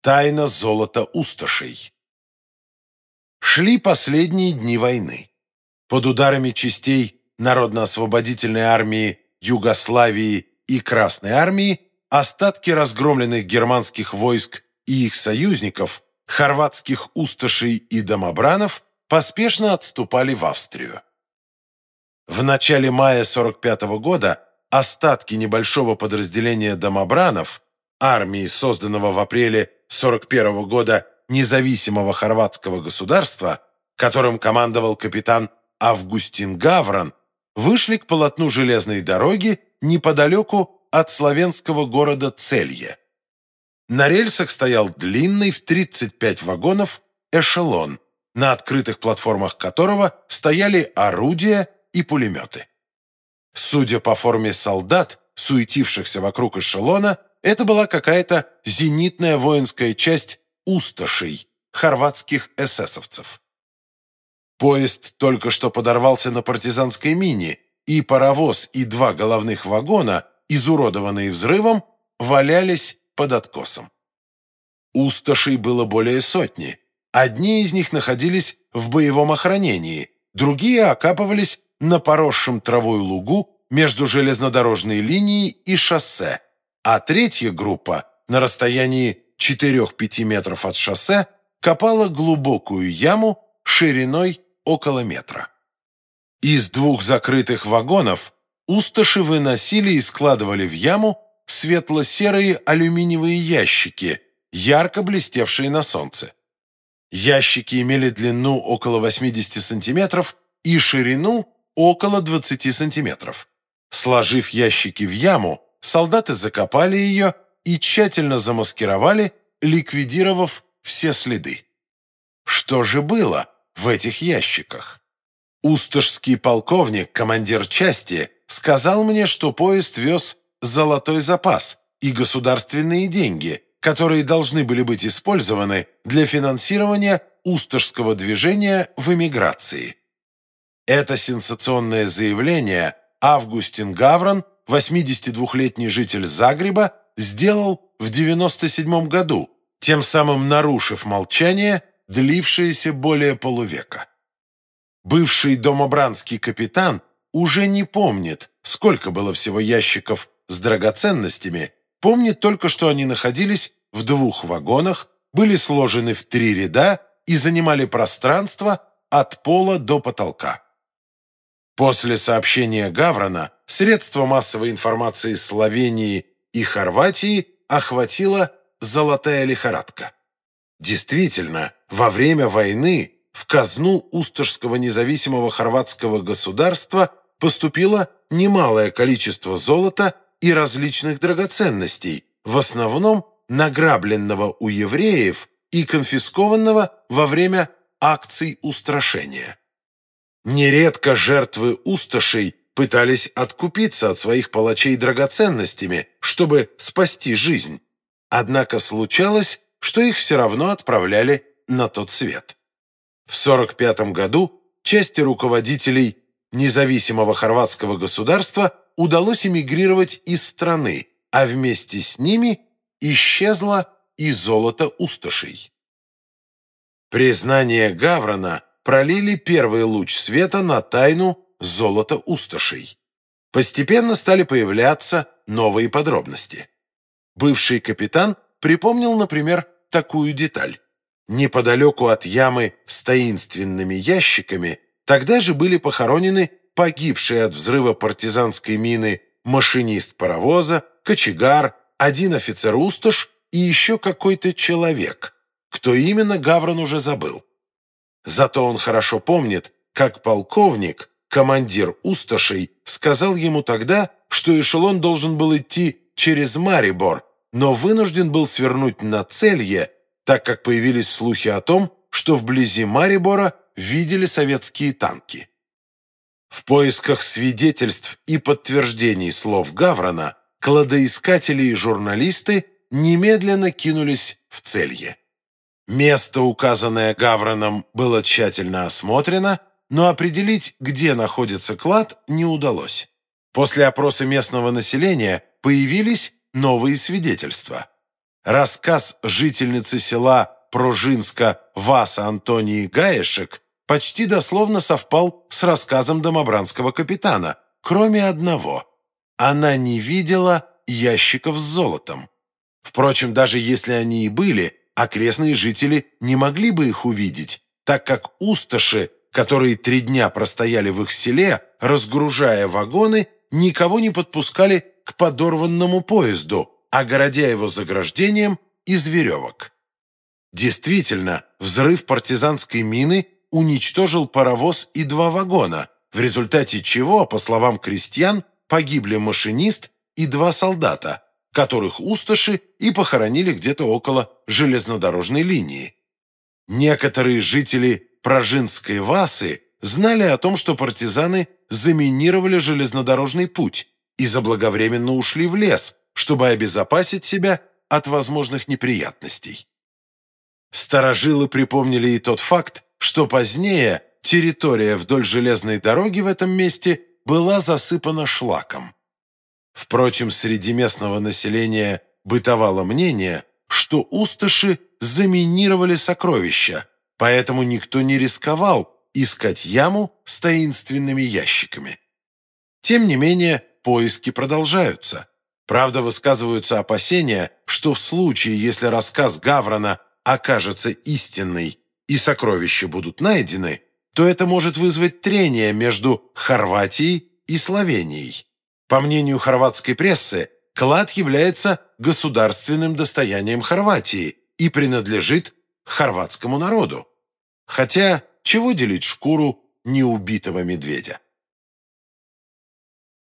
Тайна золота усташей. Шли последние дни войны. Под ударами частей Народно-освободительной армии Югославии и Красной армии остатки разгромленных германских войск и их союзников, хорватских усташей и домобранов, поспешно отступали в Австрию. В начале мая 45 -го года остатки небольшого подразделения домобранов, армии, созданного в апреле 41 -го года независимого хорватского государства, которым командовал капитан Августин Гавран, вышли к полотну железной дороги неподалеку от славянского города Целье. На рельсах стоял длинный в 35 вагонов эшелон, на открытых платформах которого стояли орудия и пулеметы. Судя по форме солдат, суетившихся вокруг эшелона, это была какая-то зенитная воинская часть усташей, хорватских эсэсовцев. Поезд только что подорвался на партизанской мине, и паровоз и два головных вагона, изуродованные взрывом, валялись под откосом. Усташей было более сотни. Одни из них находились в боевом охранении, другие окапывались на поросшем травой лугу между железнодорожной линией и шоссе, а третья группа на расстоянии 4-5 метров от шоссе копала глубокую яму шириной около метра. Из двух закрытых вагонов усташи выносили и складывали в яму светло-серые алюминиевые ящики, ярко блестевшие на солнце. Ящики имели длину около 80 сантиметров и ширину около 20 сантиметров. Сложив ящики в яму, солдаты закопали ее и тщательно замаскировали, ликвидировав все следы. Что же было в этих ящиках? Усташский полковник, командир части, сказал мне, что поезд вез золотой запас и государственные деньги, которые должны были быть использованы для финансирования усташского движения в эмиграции. Это сенсационное заявление Августин Гаврон, 82-летний житель Загреба, сделал в 97 году, тем самым нарушив молчание, длившееся более полувека. Бывший домобранский капитан уже не помнит, сколько было всего ящиков с драгоценностями, помнит только, что они находились в двух вагонах, были сложены в три ряда и занимали пространство от пола до потолка. После сообщения Гаврона средства массовой информации Словении и Хорватии охватила золотая лихорадка. Действительно, во время войны в казну Усташского независимого хорватского государства поступило немалое количество золота и различных драгоценностей, в основном награбленного у евреев и конфискованного во время акций устрашения. Нередко жертвы усташей пытались откупиться от своих палачей драгоценностями, чтобы спасти жизнь. Однако случалось, что их все равно отправляли на тот свет. В 1945 году части руководителей независимого хорватского государства удалось эмигрировать из страны, а вместе с ними исчезло и золото усташей. Признание Гаврона пролили первый луч света на тайну золота усташей. Постепенно стали появляться новые подробности. Бывший капитан припомнил, например, такую деталь. Неподалеку от ямы с таинственными ящиками тогда же были похоронены погибшие от взрыва партизанской мины машинист паровоза, кочегар, один офицер-усташ и еще какой-то человек. Кто именно, Гаврон уже забыл. Зато он хорошо помнит, как полковник, командир Усташей, сказал ему тогда, что эшелон должен был идти через Марибор, но вынужден был свернуть на Целье, так как появились слухи о том, что вблизи Марибора видели советские танки. В поисках свидетельств и подтверждений слов Гаврона кладоискатели и журналисты немедленно кинулись в Целье. Место, указанное Гавроном, было тщательно осмотрено, но определить, где находится клад, не удалось. После опроса местного населения появились новые свидетельства. рассказ жительницы села Прожинска Васа Антонии Гаешек почти дословно совпал с рассказом домобранского капитана, кроме одного. Она не видела ящиков с золотом. Впрочем, даже если они и были, окрестные жители не могли бы их увидеть, так как усташи, которые три дня простояли в их селе, разгружая вагоны, никого не подпускали к подорванному поезду, огородя его заграждением из веревок. Действительно, взрыв партизанской мины уничтожил паровоз и два вагона, в результате чего, по словам крестьян, погибли машинист и два солдата, которых усташи и похоронили где-то около железнодорожной линии. Некоторые жители Прожинской Васы знали о том, что партизаны заминировали железнодорожный путь и заблаговременно ушли в лес, чтобы обезопасить себя от возможных неприятностей. Старожилы припомнили и тот факт, что позднее территория вдоль железной дороги в этом месте была засыпана шлаком. Впрочем, среди местного населения бытовало мнение, что усташи заминировали сокровища, поэтому никто не рисковал искать яму с таинственными ящиками. Тем не менее, поиски продолжаются. Правда, высказываются опасения, что в случае, если рассказ Гаврона окажется истинной и сокровища будут найдены, то это может вызвать трение между Хорватией и Словенией. По мнению хорватской прессы, клад является государственным достоянием Хорватии и принадлежит хорватскому народу. Хотя, чего делить шкуру неубитого медведя?